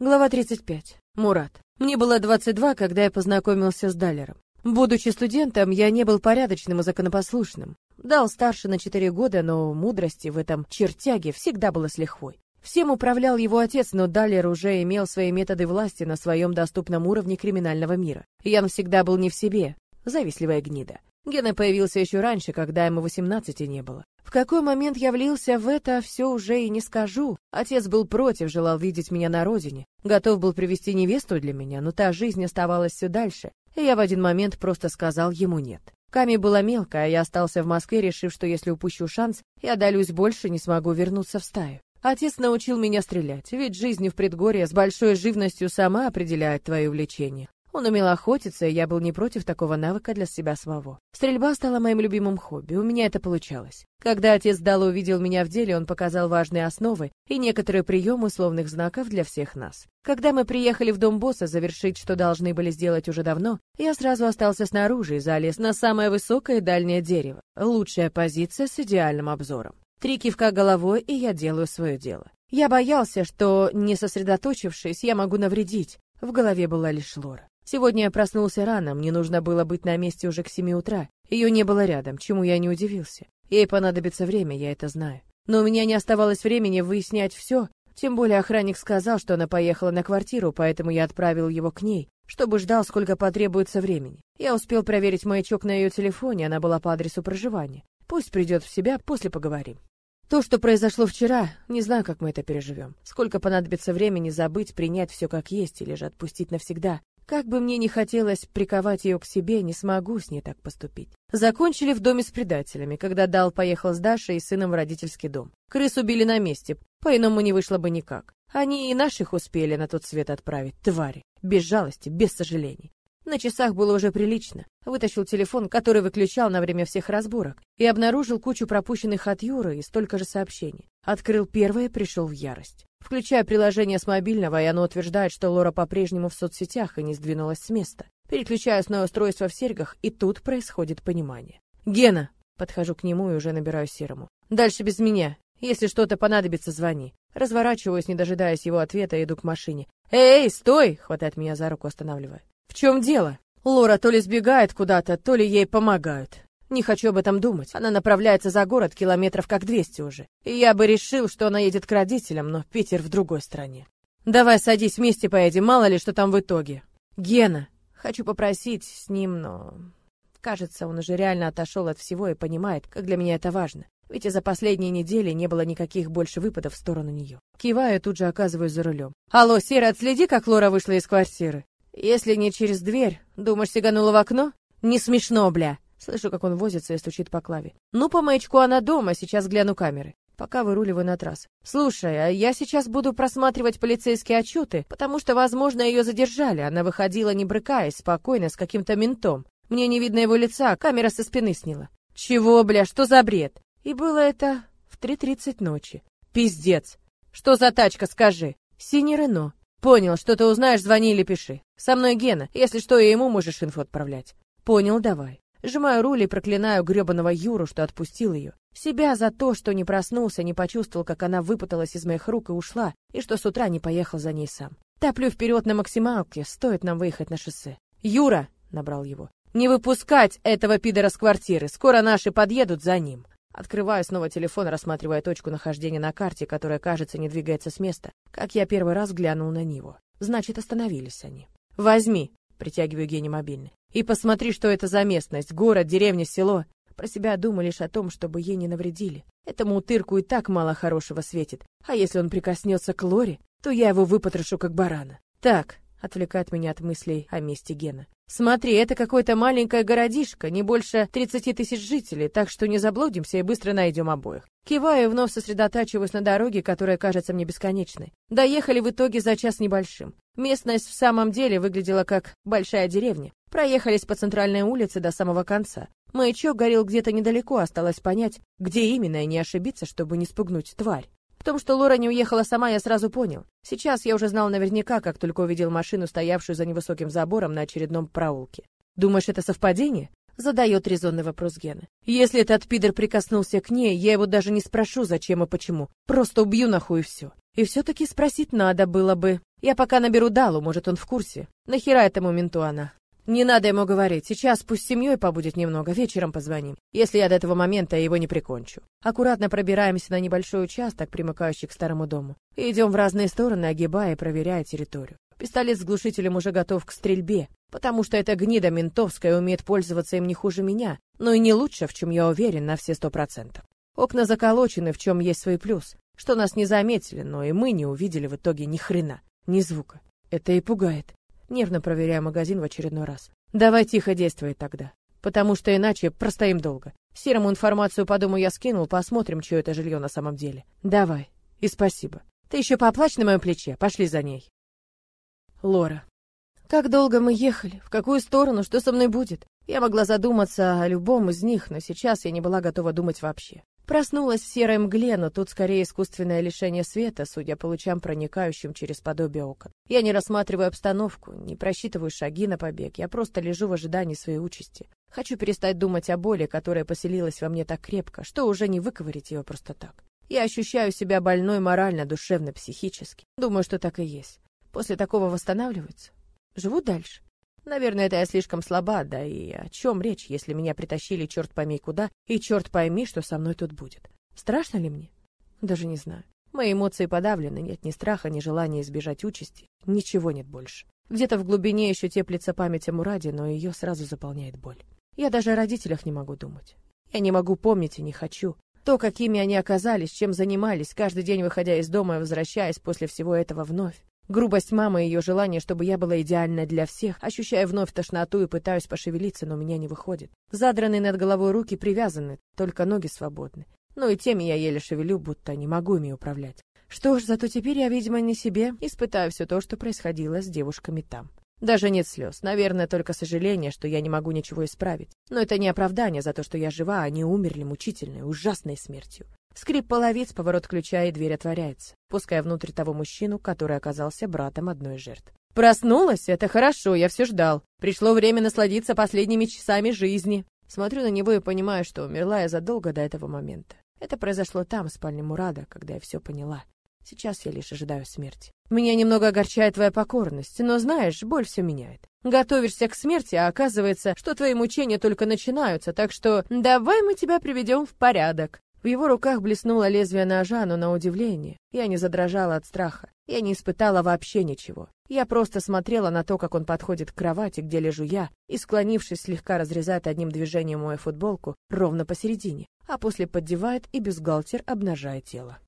Глава 35. Мурат. Мне было 22, когда я познакомился с Далером. Будучи студентом, я не был порядочным и законопослушным. Дал старше на 4 года, но мудрости в этом чертяге всегда было с лихвой. Всем управлял его отец, но Далер уже имел свои методы власти на своем доступном уровне криминального мира. Ян всегда был не в себе, завистливая гнида. Гена появился еще раньше, когда ему 18 не было. В какой момент я влился в это, все уже и не скажу. Отец был против, желал видеть меня на родине. Готов был привести невесту для меня, но та жизнь оставалась все дальше, и я в один момент просто сказал ему нет. Ками была мелкая, а я остался в Москве, решив, что если упущу шанс, я долюсь больше, не смогу вернуться в стаю. Отец научил меня стрелять, ведь жизнь в предгорье с большой живностью сама определяет твои увлечения. Он умел охотиться, и я был не против такого навыка для себя самого. Стрельба стала моим любимым хобби, у меня это получалось. Когда отец Дало увидел меня в деле, он показал важные основы и некоторые приемы условных знаков для всех нас. Когда мы приехали в дом босса завершить, что должны были сделать уже давно, я сразу остался снаружи и залез на самое высокое дальнее дерево. Лучшая позиция с идеальным обзором. Три кивка головой, и я делаю свое дело. Я боялся, что, не сосредоточившись, я могу навредить. В голове была лишь Лора. Сегодня я проснулся рано, мне нужно было быть на месте уже к семи утра. Ее не было рядом, чему я не удивился. Ей понадобится время, я это знаю. Но у меня не оставалось времени выяснять все, тем более охранник сказал, что она поехала на квартиру, поэтому я отправил его к ней, чтобы ждал, сколько потребуется времени. Я успел проверить маячок на ее телефоне, она была по адресу проживания. Пусть придет в себя, после поговорим. То, что произошло вчера, не знаю, как мы это переживем. Сколько понадобится времени забыть, принять все как есть или же отпустить навсегда. Как бы мне ни хотелось приковать ее к себе, не смогу с ней так поступить. Закончили в доме с предателями, когда Дал поехал с Дашей и сыном в родительский дом. Крыс убили на месте, по-иному не вышло бы никак. Они и наших успели на тот свет отправить, твари. Без жалости, без сожалений. На часах было уже прилично. Вытащил телефон, который выключал на время всех разборок, и обнаружил кучу пропущенных от Юры и столько же сообщений. Открыл первое, пришел в ярость. Включая приложение с мобильного, и оно утверждает, что Лора по-прежнему в соцсетях и не сдвинулась с места. Переключаюсь на устройство в серьгах, и тут происходит понимание. «Гена!» Подхожу к нему и уже набираю Серому. «Дальше без меня. Если что-то понадобится, звони». Разворачиваюсь, не дожидаясь его ответа, иду к машине. «Эй, стой!» — хватает меня за руку, останавливая. В чем дело? Лора то ли сбегает куда-то, то ли ей помогают. Не хочу об этом думать. Она направляется за город километров как 200 уже. И я бы решил, что она едет к родителям, но Питер в другой стране. Давай садись вместе поедем, мало ли что там в итоге. Гена, хочу попросить с ним, но кажется, он уже реально отошел от всего и понимает, как для меня это важно. Ведь и за последние недели не было никаких больше выпадов в сторону нее. Киваю, тут же оказываюсь за рулем. Алло, Сера, отследи, как Лора вышла из квартиры. Если не через дверь, думаешь, сиганула в окно? Не смешно, бля. Слышу, как он возится и стучит по клаве. Ну, по маячку она дома, сейчас гляну камеры. Пока выруливаю на трасс. Слушай, а я сейчас буду просматривать полицейские отчеты, потому что, возможно, ее задержали. Она выходила, не брыкаясь, спокойно, с каким-то ментом. Мне не видно его лица, камера со спины сняла. Чего, бля, что за бред? И было это в 3.30 ночи. Пиздец. Что за тачка, скажи? Синий Рено. Понял, что ты узнаешь, звони или пиши. Со мной Гена, если что, и ему можешь инфу отправлять. Понял, давай. Сжимаю руль и проклинаю гребаного Юру, что отпустил ее. Себя за то, что не проснулся, не почувствовал, как она выпуталась из моих рук и ушла, и что с утра не поехал за ней сам. Топлю вперед на максималке, стоит нам выехать на шоссе. «Юра!» — набрал его. «Не выпускать этого пидора с квартиры, скоро наши подъедут за ним». Открываю снова телефон, рассматривая точку нахождения на карте, которая, кажется, не двигается с места, как я первый раз глянул на него. Значит, остановились они. «Возьми», — притягиваю Гене мобильный, «и посмотри, что это за местность, город, деревня, село». Про себя думаю лишь о том, чтобы ей не навредили. Этому утырку и так мало хорошего светит, а если он прикоснется к Лоре, то я его выпотрошу как барана. Так, отвлекает меня от мыслей о месте Гена. Смотри, это какое-то маленькое городишко, не больше 30 тысяч жителей, так что не заблудимся и быстро найдем обоих. Киваю и вновь сосредотачиваюсь на дороге, которая кажется мне бесконечной. Доехали в итоге за час небольшим. Местность в самом деле выглядела как большая деревня. Проехались по центральной улице до самого конца. Маячок горел где-то недалеко, осталось понять, где именно и не ошибиться, чтобы не спугнуть тварь. В том, что Лора не уехала сама, я сразу понял. Сейчас я уже знал наверняка, как только увидел машину, стоявшую за невысоким забором на очередном проулке. Думаешь, это совпадение? Задает резонный вопрос Гена. Если этот пидор прикоснулся к ней, я его даже не спрошу, зачем и почему. Просто убью нахуй и все. И все-таки спросить надо было бы. Я пока наберу Далу, может, он в курсе. Нахера этому менту она? Не надо ему говорить. Сейчас пусть с семьей побудет немного, вечером позвоним. Если я до этого момента его не прикончу. Аккуратно пробираемся на небольшой участок, примыкающий к старому дому. Идем в разные стороны, огибая и проверяя территорию. Пистолет с глушителем уже готов к стрельбе, потому что эта гнида ментовская умеет пользоваться им не хуже меня, но и не лучше, в чем я уверен на все сто процентов. Окна заколочены, в чем есть свой плюс, что нас не заметили, но и мы не увидели в итоге ни хрена, ни звука. Это и пугает. Нервно проверяя магазин в очередной раз. Давай тихо действовать тогда, потому что иначе простоим долго. Серому информацию по дому я скинул, посмотрим, что это жилье на самом деле. Давай. И спасибо. Ты еще поплачь на моем плече. Пошли за ней. Лора. Как долго мы ехали? В какую сторону? Что со мной будет? Я могла задуматься о любом из них, но сейчас я не была готова думать вообще. Проснулась в серой мгле, но тут скорее искусственное лишение света, судя по лучам, проникающим через подобие окон. Я не рассматриваю обстановку, не просчитываю шаги на побег, я просто лежу в ожидании своей участи. Хочу перестать думать о боли, которая поселилась во мне так крепко, что уже не выковырить ее просто так. Я ощущаю себя больной морально, душевно, психически. Думаю, что так и есть. После такого восстанавливаются. Живут дальше. Наверное, это я слишком слаба, да и о чем речь, если меня притащили черт пойми куда, и черт пойми, что со мной тут будет. Страшно ли мне? Даже не знаю. Мои эмоции подавлены, нет ни страха, ни желания избежать участи, ничего нет больше. Где-то в глубине еще теплится память о Мураде, но ее сразу заполняет боль. Я даже о родителях не могу думать. Я не могу помнить и не хочу. То, какими они оказались, чем занимались, каждый день выходя из дома и возвращаясь после всего этого вновь. Грубость мамы и ее желание, чтобы я была идеальной для всех, ощущая вновь тошноту и пытаюсь пошевелиться, но у меня не выходит. Задранные над головой руки привязаны, только ноги свободны. Ну и теми я еле шевелю, будто не могу ими управлять. Что ж, зато теперь я, видимо, не себе, испытаю все то, что происходило с девушками там. Даже нет слез, наверное, только сожаление, что я не могу ничего исправить. Но это не оправдание за то, что я жива, а они умерли мучительной, ужасной смертью. Скрип половиц, поворот ключа, и дверь отворяется, пуская внутрь того мужчину, который оказался братом одной из жертв. Проснулась? Это хорошо, я все ждал. Пришло время насладиться последними часами жизни. Смотрю на него и понимаю, что умерла я задолго до этого момента. Это произошло там, в спальне Мурада, когда я все поняла. Сейчас я лишь ожидаю смерти. Меня немного огорчает твоя покорность, но знаешь, боль все меняет. Готовишься к смерти, а оказывается, что твои мучения только начинаются, так что давай мы тебя приведем в порядок. В его руках блеснуло лезвие ножа, но на удивление я не задрожала от страха. Я не испытала вообще ничего. Я просто смотрела на то, как он подходит к кровати, где лежу я, и, склонившись, слегка разрезает одним движением мою футболку ровно посередине, а после поддевает и бюстгальтер обнажая тело.